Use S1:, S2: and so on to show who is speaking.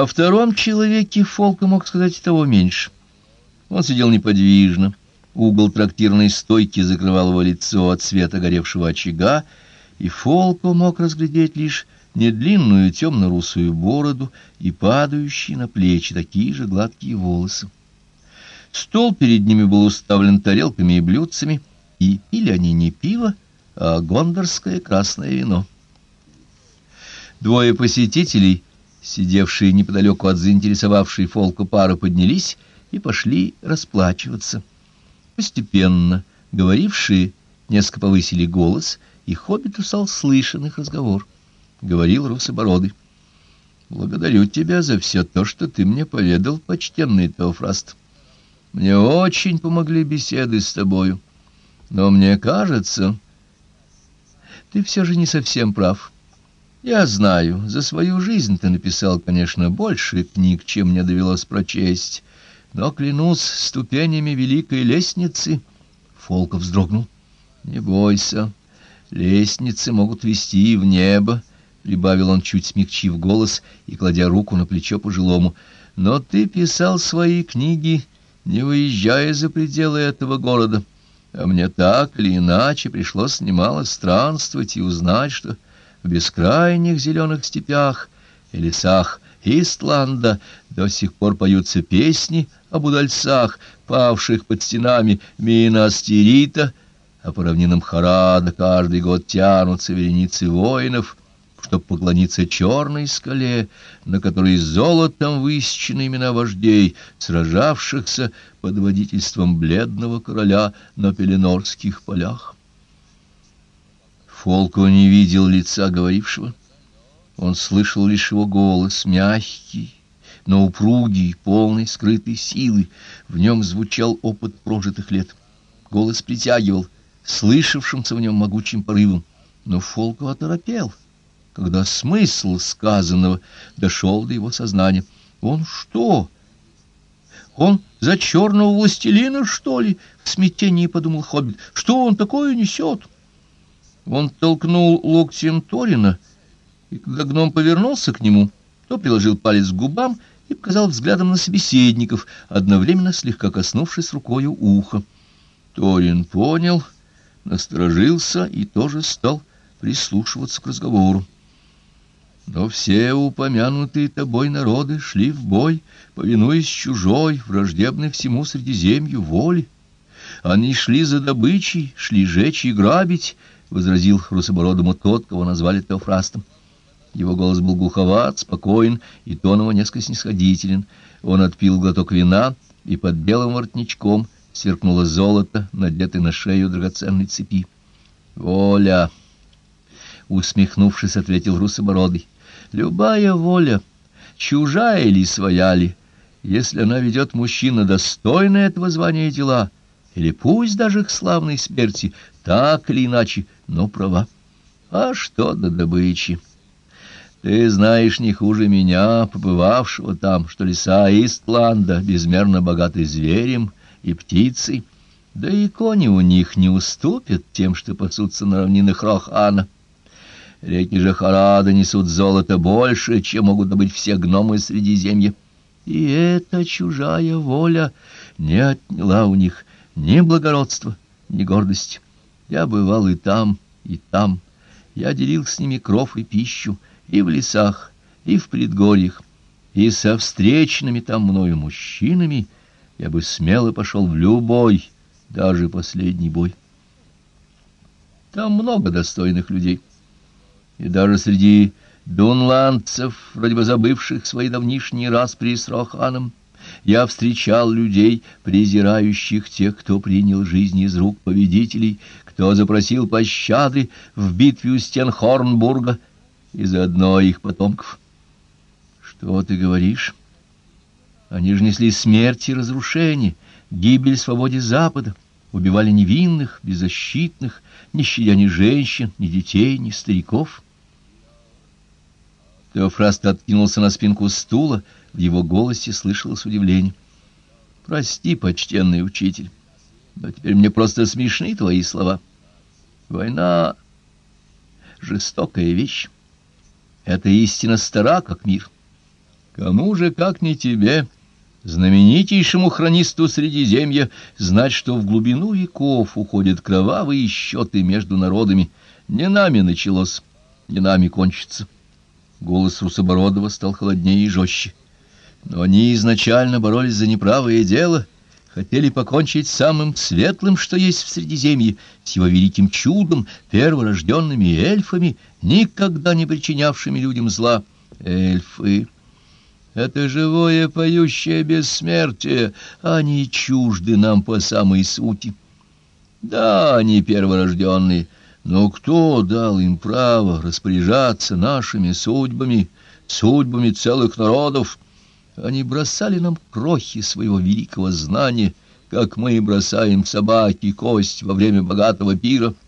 S1: О втором человеке Фолка мог сказать того меньше. Он сидел неподвижно. Угол трактирной стойки закрывал его лицо от света горевшего очага, и Фолко мог разглядеть лишь недлинную темно-русую бороду и падающие на плечи такие же гладкие волосы. Стол перед ними был уставлен тарелками и блюдцами, и пили они не пиво, а гондорское красное вино. Двое посетителей, сидевшие неподалеку от заинтересовавшей Фолку пары, поднялись и пошли расплачиваться. Постепенно говорившие несколько повысили голос, и Хоббит стал слышен их разговор. Говорил Русобородый. «Благодарю тебя за все то, что ты мне поведал, почтенный Теофраст. Мне очень помогли беседы с тобою, но мне кажется, ты все же не совсем прав». Я знаю, за свою жизнь ты написал, конечно, больше книг, чем мне довелось прочесть, но, клянусь, ступенями великой лестницы...» Фолков вздрогнул. «Не бойся, лестницы могут вести в небо», — прибавил он, чуть смягчив голос и кладя руку на плечо пожилому. «Но ты писал свои книги, не выезжая за пределы этого города, а мне так или иначе пришлось немало странствовать и узнать, что в бескрайних зеленых степях и лесах Истланда до сих пор поются песни об удальцах, павших под стенами Минастерита, а по равнинам Харада каждый год тянутся вереницы воинов, чтобы поклониться черной скале, на которой золотом высечены имена вождей, сражавшихся под водительством бледного короля на Пеленорских полях. Фолко не видел лица говорившего. Он слышал лишь его голос, мягкий, но упругий, полный скрытой силы. В нем звучал опыт прожитых лет. Голос притягивал, слышавшимся в нем могучим порывом. Но Фолко оторопел, когда смысл сказанного дошел до его сознания. Он что? Он за черного властелина, что ли? В смятении подумал Хоббит. Что он такое несет? Он толкнул локтем Торина, и когда гном повернулся к нему, то приложил палец к губам и показал взглядом на собеседников, одновременно слегка коснувшись рукою уха. Торин понял, насторожился и тоже стал прислушиваться к разговору. Но все упомянутые тобой народы шли в бой, повинуясь чужой, враждебной всему Средиземью воле. Они шли за добычей, шли жечь и грабить, — возразил русобородому тот, кого назвали Теофрастом. Его голос был глуховат, спокоен, и тон его несколько снисходителен. Он отпил глоток вина, и под белым воротничком сверкнуло золото, надетое на шею драгоценной цепи. «Воля!» — усмехнувшись, ответил русобородый. «Любая воля, чужая ли, своя ли, если она ведет мужчина достойное этого звания и дела, или пусть даже к славной смерти, так или иначе, но права. А что до добычи?» Ты знаешь не хуже меня, побывавшего там, что леса Истланда безмерно богаты зверем и птицей, да и кони у них не уступят тем, что пасутся на равнинах Рохана. Реки же Харада несут золото больше, чем могут добыть все гномы Средиземья. И эта чужая воля не отняла у них ни благородства, ни гордости. Я бывал и там, и там. Я делил с ними кров и пищу, и в лесах, и в предгорьях, и со встречными там мною мужчинами я бы смело пошел в любой, даже последний бой. Там много достойных людей, и даже среди дунландцев, вроде бы забывших свои давнишние распри с Роханом, я встречал людей, презирающих тех, кто принял жизнь из рук победителей, кто запросил пощады в битве у стен Хорнбурга — и заодно их потомков. Что ты говоришь? Они же несли смерть и разрушение, гибель свободе Запада, убивали невинных, беззащитных, не щадя ни женщин, ни детей, ни стариков. Теофраст откинулся на спинку стула, в его голосе слышалось удивление. «Прости, почтенный учитель, но теперь мне просто смешны твои слова. Война — жестокая вещь. Эта истина стара, как мир. Кому же, как не тебе, знаменитейшему хронисту Средиземья, знать, что в глубину веков уходят кровавые счеты между народами. Не нами началось, не нами кончится. Голос Русобородова стал холоднее и жестче. Но они изначально боролись за неправое дело, хотели покончить с самым светлым, что есть в Средиземье, с его великим чудом, перворожденными эльфами, никогда не причинявшими людям зла. Эльфы — это живое поющее бессмертие, они чужды нам по самой сути. Да, они перворожденные, но кто дал им право распоряжаться нашими судьбами, судьбами целых народов? Они бросали нам крохи своего великого знания, как мы бросаем собаки кость во время богатого пира —